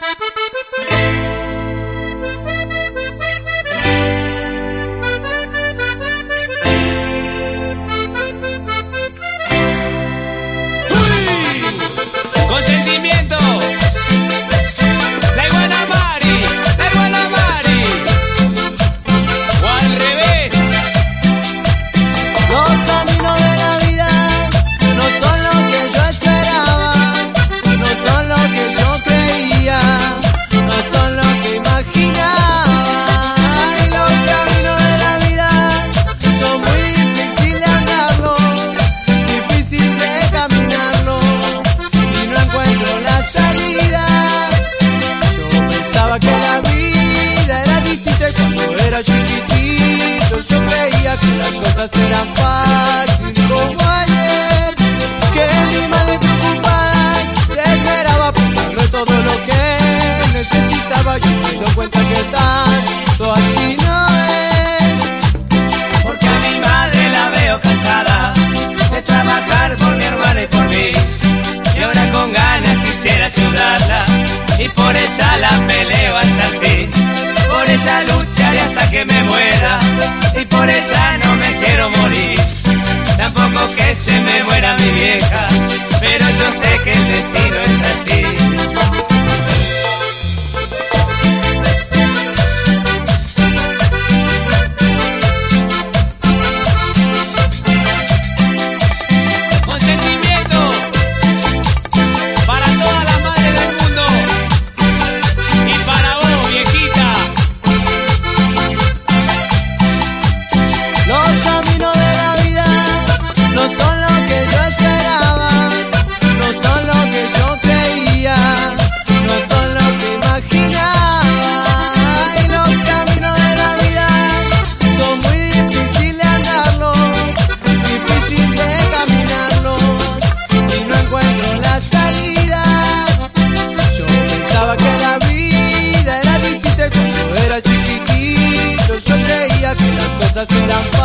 Ha ha ha! no fácil como ayer, que mi madre preocupada esperaba no todo lo que necesitaba, yo me doy cuenta que tanto así no es. Porque a mi madre la veo cansada de trabajar por mi hermana y por mí, y ahora con ganas quisiera ayudarla, y por ella la peleo hasta el fin, por ella lucharé hasta que me muera. que se me muera mi vieja, pero yo sé que el destino quieras